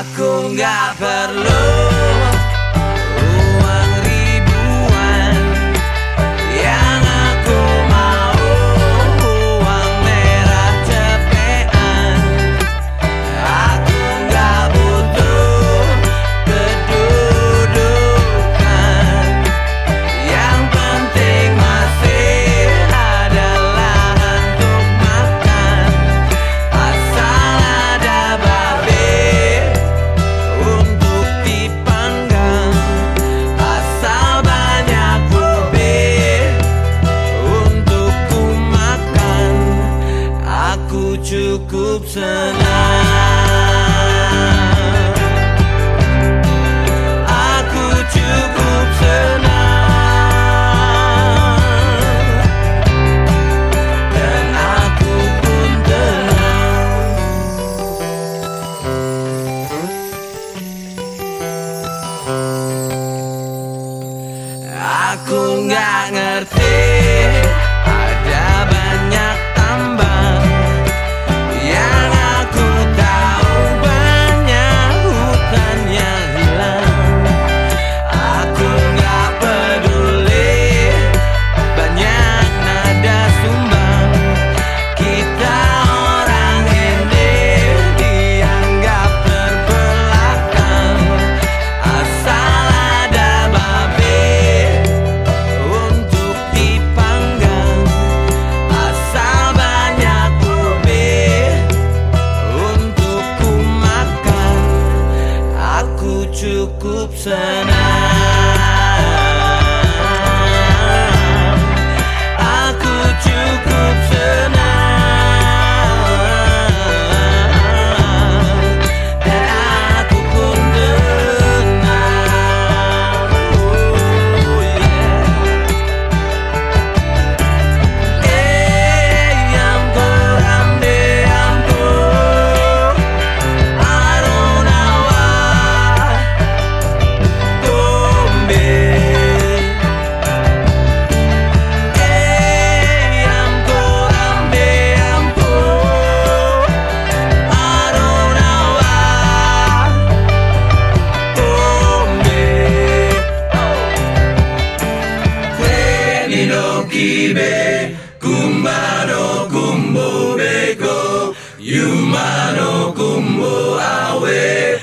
Aku gak perlu cukup senang. Aku cukup senang. Dan aku pun tenang. Aku gak ngerti. kibe, kumano kumbo beko, yumano kumbo awe.